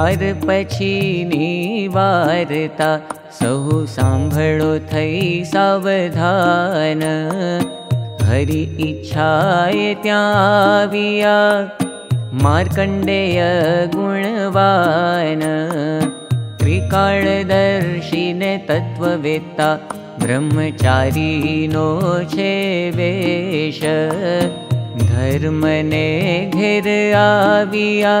ત્યાર પછીની વાર્તા સહુ સાંભળો થઈ સાવધાન હરી ઈચ્છાએ ત્યાં આવ્યા માર્કંડેય ગુણવાન ત્રિકાળદર્શીને તત્વવેત્તા બ્રહ્મચારીનો છે વેશ ધર્મને ઘેર આવ્યા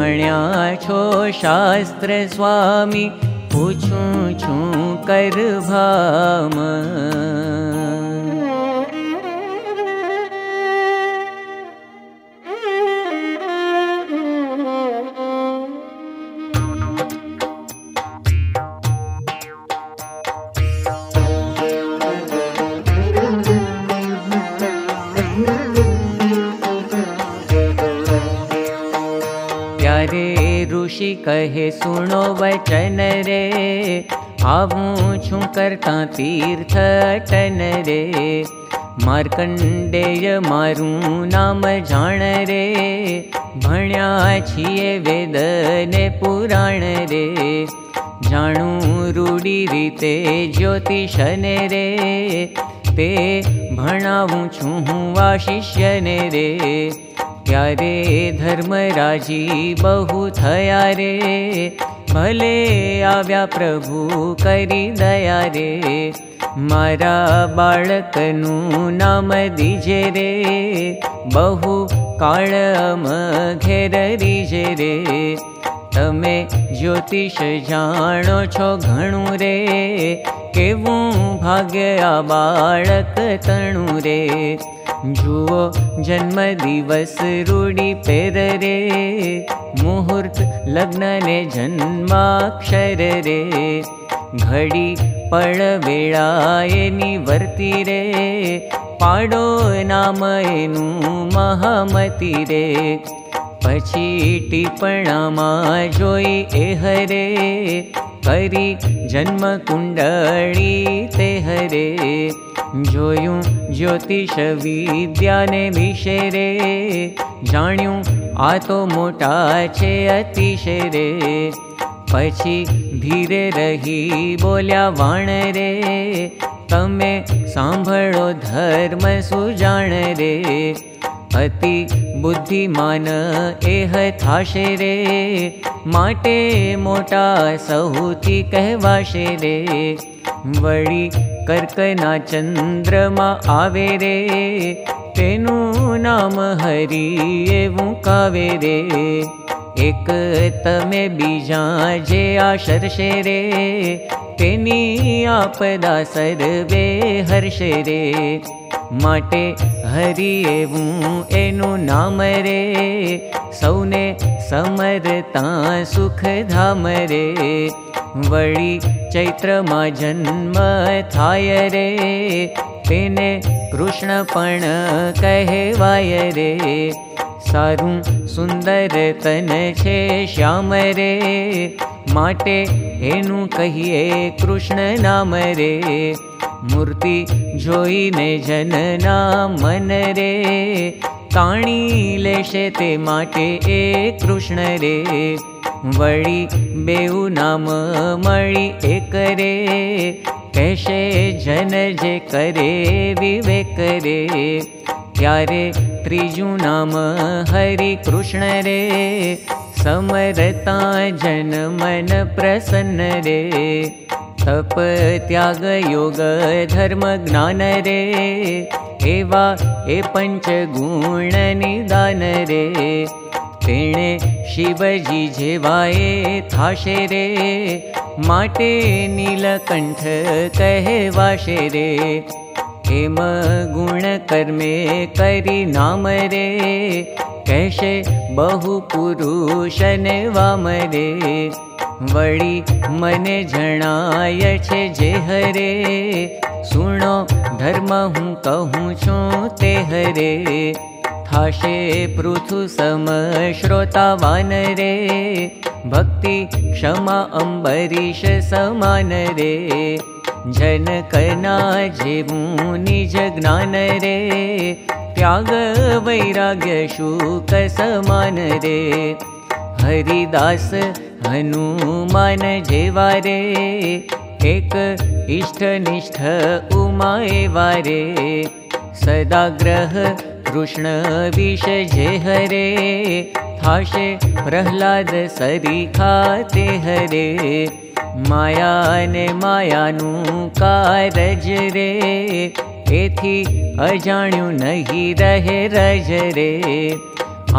ભણ્યા છો શાસ્ત્ર સ્વામી પૂછું છું કરભામ ऋषि कहे सुनो वचन रे आवूं छू करता तीर्थ टन रे। मार्कंडेय मारू नाम जान रे भण्या छिए वेद ने पुराण रे। जानू रूढ़ी रीते ज्योतिष ने रे ते भणावूं छू हूँ शिष्य ત્યારે ધર્મરાજી બહુ થયા રે ભલે આવ્યા પ્રભુ કરી દયા રે મારા બાળકનું નામ દીજે રે બહુ કાળમ ઘેર રીજે રે તમે જ્યોતિષ જાણો છો ઘણું રે કેવું ભાગ્ય આ બાળક તણું રે જુઓ જન્મ દિવસ રૂડી પેર રે મુહૂર્ત લગ્ન ને જન્માક્ષર રે ઘડી પળ વેળા એની વર્તી રે પાડો નામ એનું મહામતી રે પછી ટીપણામાં જોઈ એ હરે કરી જન્મ કુંડળી તે હરે જોયું જ્યોતિષ વિદ્યાને વિશે રે જાણ્યું આ તો મોટા છે અતિશય રે પછી ધીરે રહી બોલ્યા વાણ રે તમે સાંભળો ધર્મ સુજાણ રે અતિ બુદ્ધિમાન એહ થાશે રે માટે મોટા સૌથી કહેવાશે રે વળી કર્કના ચંદ્રમાં આવે રે તેનું નામ હરી એવું કાવે રે એક તમે બીજા જે આશરશે રે તેની આપદા સર્વે હર્ષે રે માટે હરી એવું એનું નામ રે સૌને સમરતા સુખધામ રે વળી ચૈત્રમાં જન્મ થાય રે તેને કૃષ્ણ પણ કહેવાય રે સારું સુંદર તન છે શ્યામ રે માટે એનું કહીએ કૃષ્ણ નામ રે મૂર્તિ જોઈને જનના મન રે તાણી લેશે તે માટે એ કૃષ્ણ રે વળી બેઉ નામ મળી એક રે કહેશે જન જે કરે વિવેક રે ત્યારે ત્રીજું નામ હરિ કૃષ્ણ રે સમરતા જન મન પ્રસન્ન રે તપ ત્યાગ યોગ ધર્મ જ્ઞાન રે એવા એ પંચ ગુણ નિદાન રે તેણે શિવજી જેવાએ થાશે રે માટે નીલકંઠ કહેવાશે રે એમ ગુણ કર્મે કરી નામ રે કહેશે બહુ પુરુષને વામ રે વળી મને જણાય છે જે હરે સુણો ધર્મ હું કહું છું તે હરે थाशे पृथु सम श्रोता वानरे भक्ति क्षमा अम्बरीश समान रे। जनकना जेवू निज ज्ञान रे। त्याग वैराग्य शूक समान रे। हरिदास हनुमान जेवा रे। एक इष्टनिष्ठ उमाए वारे सदा ग्रह कृष्ण विष जे हरे थाशे प्रह्लाद सरी खाते हरे। माया ने मायानु कारज रे एथी अजाण्यु नहीं रहे रज रे।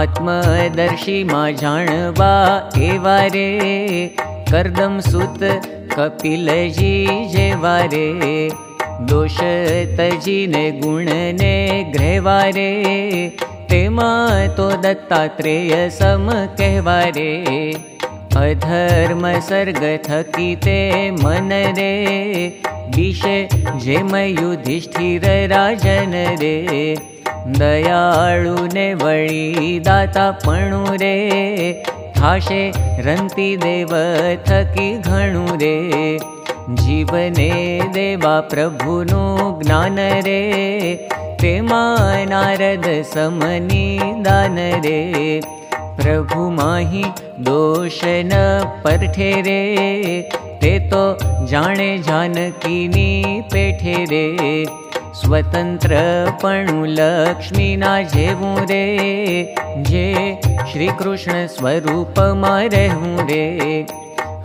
आत्मदर्शी मा जाणवा एवा रे करदम सुत कपिल जी दोष तजी ने गुण ने ग्रहवारे तो दत्तात्रेय सम कहवारे अधर्म सर्ग थकी ते मन रे विषे जेम युधिष्ठिर राजन रे दयाळु ने वळी दाता पणु रे रंती देव थकी घणु रे जीवने देवा प्रभुनु ज्ञान रे तेमा नारद समनी दान रे प्रभु माही दोष न परठे रे ते तो जाने जानकीनी पेठे रे। स्वतंत्र पणु लक्ष्मी ना जेवू रे जे श्री कृष्ण स्वरूप मा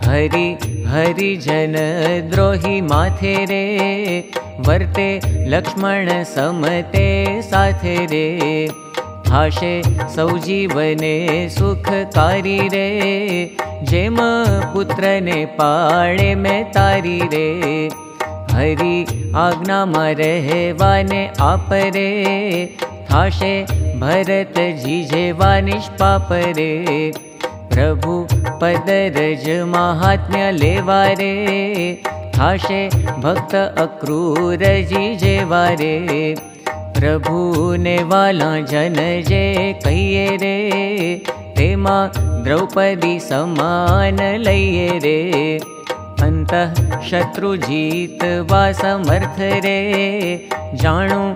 हरि हरि जन द्रोही माथे रे वर्ते लक्ष्मण समते साथे रे। हाशे सौजीवने सुखकारी रे जेम पुत्र ने पाड़े में तारी रे। हरि आज्ञा रहवाने आप रे थाशे भरत जी जेवा निष्पाप रे प्रभु पदरज महात्म्य लेवा रे थाशे भक्त अक्रूर जी जेवा रे प्रभु ने वाला जन जे कहिए रे तेमा द्रौपदी समान लइए रे। अंत शत्रु जीत वा समर्थ रे जाणु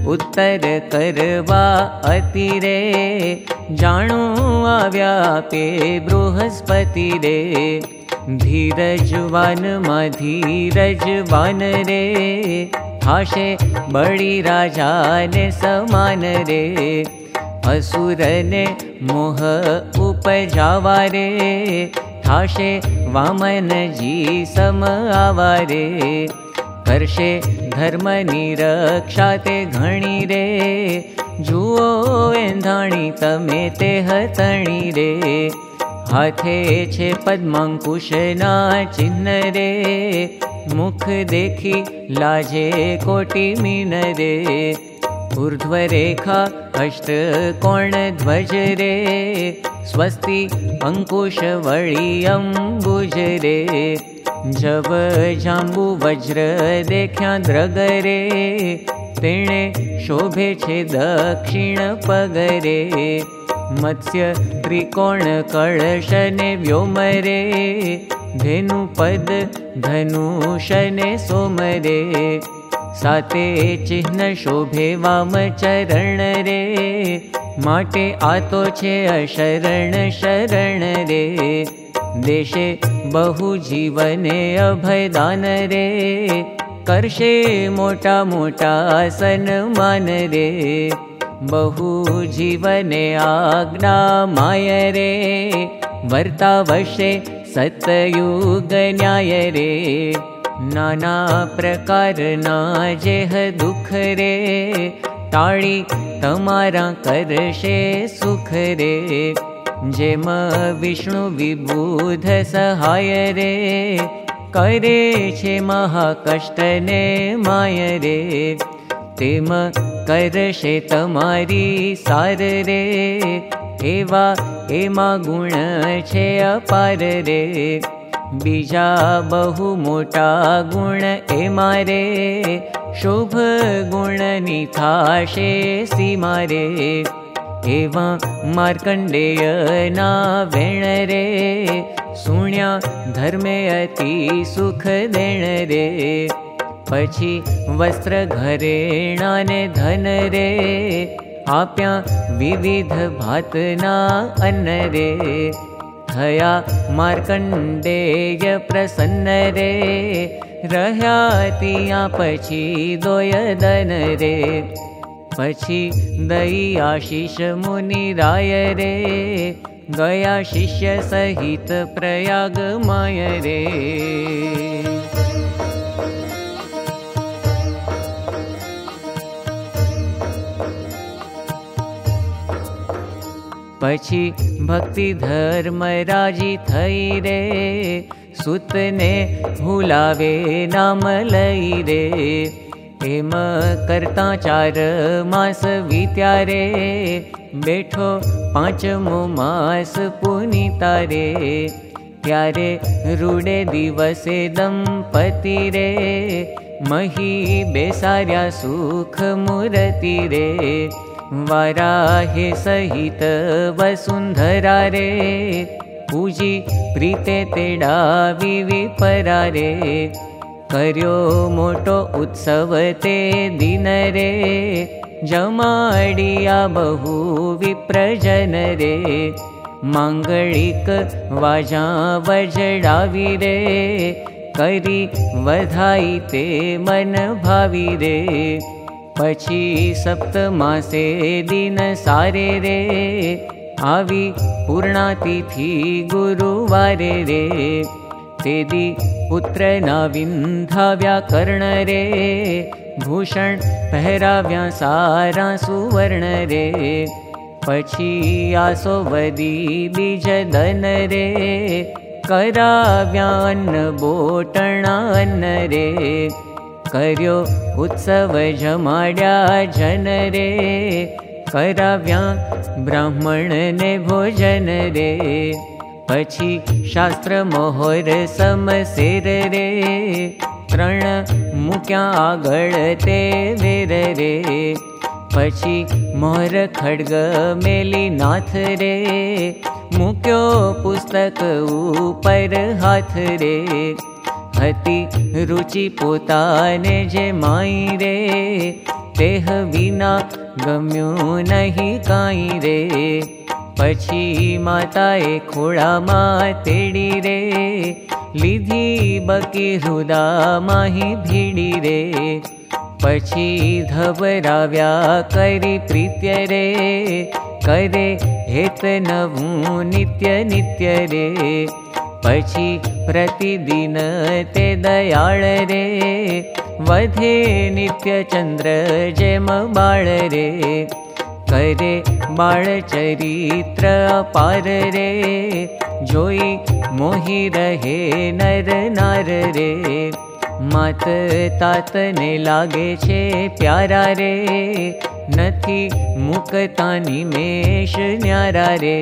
रे उत्तर करवा अति रे जाणु आव्या पे बृहस्पति रे। धीरजवान मा धीरजवान रे हाशे बड़ी राजा ने समान रे। असुर ने मोह उपजावा रे थाशे वामन जी सम आवारे करशे धर्म निरक्षा पद्मंकुशना मुख देखी लाजे कोटि मीन रे। ऊर्ध्वरेखा अष्ट कोण ध्वज रे। स्वस्ति अंकुश वळी अंबुज रे जब जांबू वज्र देख्या द्रग रे तेणे शोभे छे दक्षिण पगरे मत्स्य त्रिकोण कळशने व्योमरे धेनुपद धनुषने सोमरे। साते चिह्न शोभे वाम चरण रे माटे आतो छे अशरण शरण रे देशे बहु जीवने अभयदान रे। करशे मोटा मोटा सन्मान रे। बहु जीवने आज्ञा माय रे। वर्तावशे सतयुग न्याय रे। नाना प्रकार ना जेह दुख रे। टाळी तमारा करशे सुख रे जेम विष्णु विबुध सहाय रे। करे छे महाकष्ट ने माय रे। तेम करशे तमारी सार रे। एवा एमा गुण छे अपार रे। बीजा बहु मोटा गुण एमा रे। शुभ गुण एवा मार्कण्डेय ना वेण रे। सुण्या धर्मे अति सुख देण रे। पछी वस्त्र घरेणा ने धन रे। आप्या विविध भातना अन्न रे। थया मार्कण्डेय प्रसन्न रे। रह्या तिया पछी दोय दन रे पछी दई आशीष मुनि राय रे। गया शिष्य सहित प्रयाग माय रे। पछी भक्ति धर्म राजी थई रे। सुतने भूलावे नाम लई रे एम करता चार मास वीत्या रे बैठो पांचमो मास पुनीता रे त्यारे रूडे दिवसे दंपति रे मही बेसार्या सुख मूर्ति रे। वाराहे सहित वसुंधरा रे पूजी प्रीते तेडा विविपरा रे कर्यो मोटो उत्सव ते दिन रे जमाडिया बहु विप्रजन रे माङ्गलिक वाजा वजडावि रे करी वधाई ते मन भावी रे पछी सप्त मासे दिन सारे रे आवी पूर्णातिथि गुरुवारे रे तेदी पुत्र कर्ण रे भूषण पहराव्या सारा सुवर्ण रे पछी आसो वदी बीज धन रे कराव्यान्न बोटणान्न रे कर्यो उत्सव जमाड्या जन रे कराव्या ब्राह्मण ने भोजन रे पछी शास्त्र मोहर समसेर रे तृण मुक्या आगळ ते वेर रे पछी मोहर खड्ग मेली नाथ रे मुक्यो पुस्तक ऊपर हाथ रे हती रुचि पोताने जे माई रे तेह विना गम्यो नहीं काई रे पछी माताए खोड़ा मा तेड़ी रे। लिधी बकी हृदा माही भीड़ी रे। पछी धबराव्या करी प्रीत्य रे। करे हेत नवू नित्य रे। पछी प्रतिदिन ते दयाळ रे। वधे नित्य चंद्र जेम बाळ रे करे बाळचरित्र पार रे जोई मोहि रहे नर नार रे। मात तात ने लागे छे प्यारा रे नथी मुकतानी मेष न्यारा रे।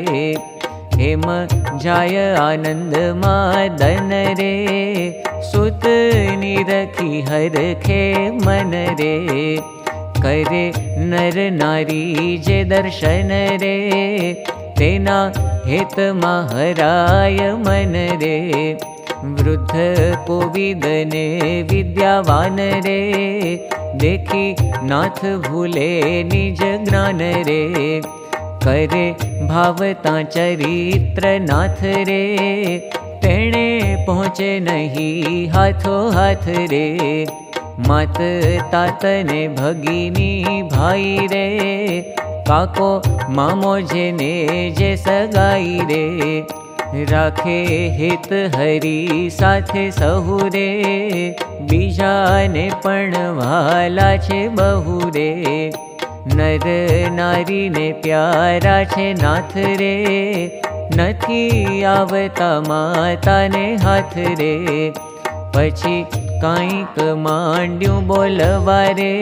हेम जाय आनंद मादन रे सुत निरखी हर खे मन रे करे नर नारी जे दर्शन रे। तेना हेत महराय मन रे। वृद्ध कोविदने विद्यावान रे। देखी नाथ भूले निज ज्ञान रे। करे भावता चरित्र नाथ रे। तेणे पहुँचे नहीं हाथो हाथ रे मत तातने भगिनी भाई रे। काको मामो जेने जे सगाई रे। राखे हित हरी साथे सहु रे। बीजाने पण वाला छे बहु रे। नर नारी ने प्यारा छे नाथ रे। नथी आवता माता ने रे કાંઈક માંડ્યું બોલવારે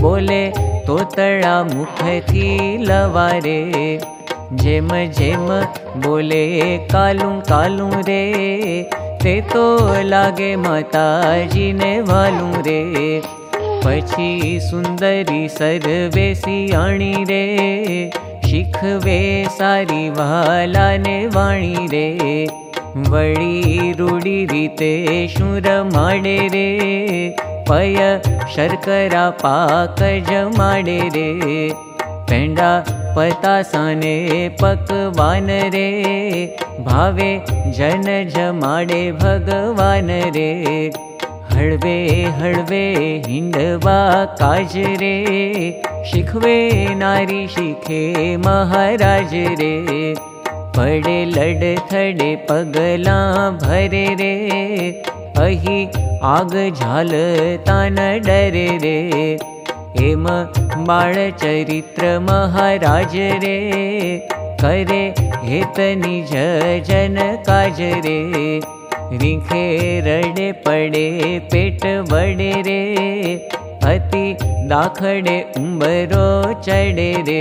બોલે તોતળા મુખથી લવારે જેમ જેમ બોલે કાલું કાલું રે તે તો લાગે માતાજીને વાલું રે પછી સુંદરી पशी सून्दरी રે શીખવે સારી વાલાને વાણી રે वळी रूढी रीते शुर पय शर्करा पाक जमाडे रे पेंडा पतासाने पकवान रे भावे जन जमाडे भगवान रे हळवे हळवे हिंडवा काज रे शिखवे नारी शिखे महाराज रे पड़े लड थडे पगला भरे रे। अही रे। बाळ चरित्र महाराज रे। करे हेत निज जन काज रे। रिखे रडे पडे पेट बडे रे। अति दाखडे उंबरो चढे रे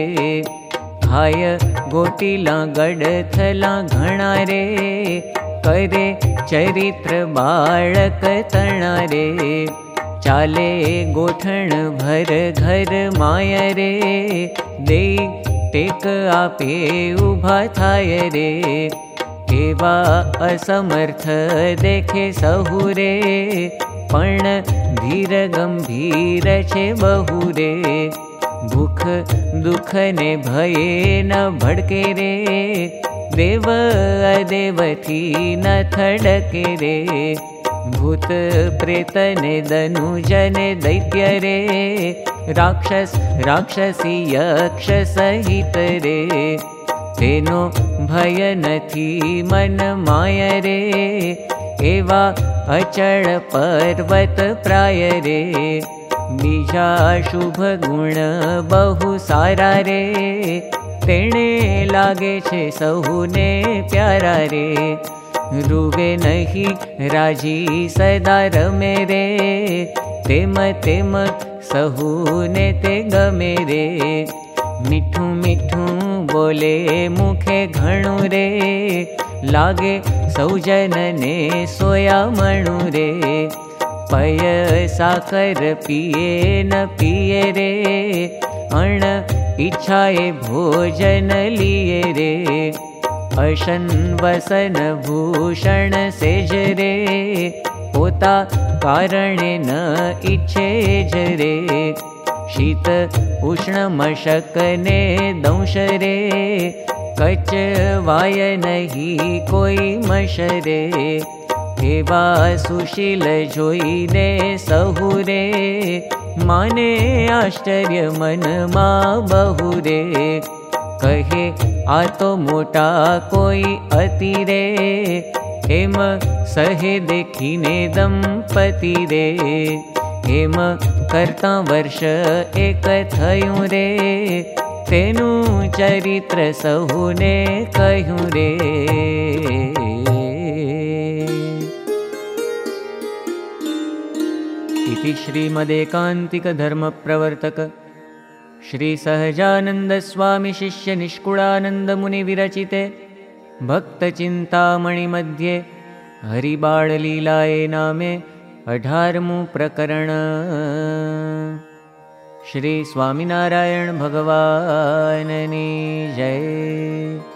हाय गोटीला गडथला घणा रे करे चरित्र बाळक तणा रे चाले गोठण भर घर माय रे दे टेक आपे उभा थाय रे. एवा असमर्थ देखे सहुरे पण धीर गंभीर बहुरे भूख दुख ने भये न भड़के रे। देव अदेव थी न थड़के रे। भूत प्रेत ने धनुजन दैत्य रे। राक्षस राक्षसी यक्ष सहित रे। तेनो भय नथी मन माय रे। एवा अचल पर्वत प्राय रे शुभ गुण बहु सारा रे। रमे रे। तेम तेम सहुने ते गमे रे। मीठू मीठू बोले मुखे घणु रे। लागे सौजन ने सोया मणु रे पय साकर पिए न पिए रे। अण इच्छाए भोजन लिए रे। अशन वसन भूषण सेज रे। पोता कारणे न इच्छे जरे शीत उष्ण मशक ने दंश रे। कच वाय नहीं कोई मशरे एवा सुशील जोईने सहुरे माने आश्चर्य मन मा बहुरे। कहे आ तो मोटा कोई अतिरे हेम सहे देखीने दंपति रे। हेम करता वर्ष एक थयूं रे तेनु चरित्र सहुने कहूं रे इति श्रीमदेकान्तिकधर्मप्रवर्तक श्रीसहजानन्दस्वामिशिष्यनिष्कुळानन्दमुनिविरचिते भक्तचिन्तामणिमध्ये हरिबाळलीलाये नामे अढारमु प्रकरण श्रीस्वामिनारायणभगवाननी जय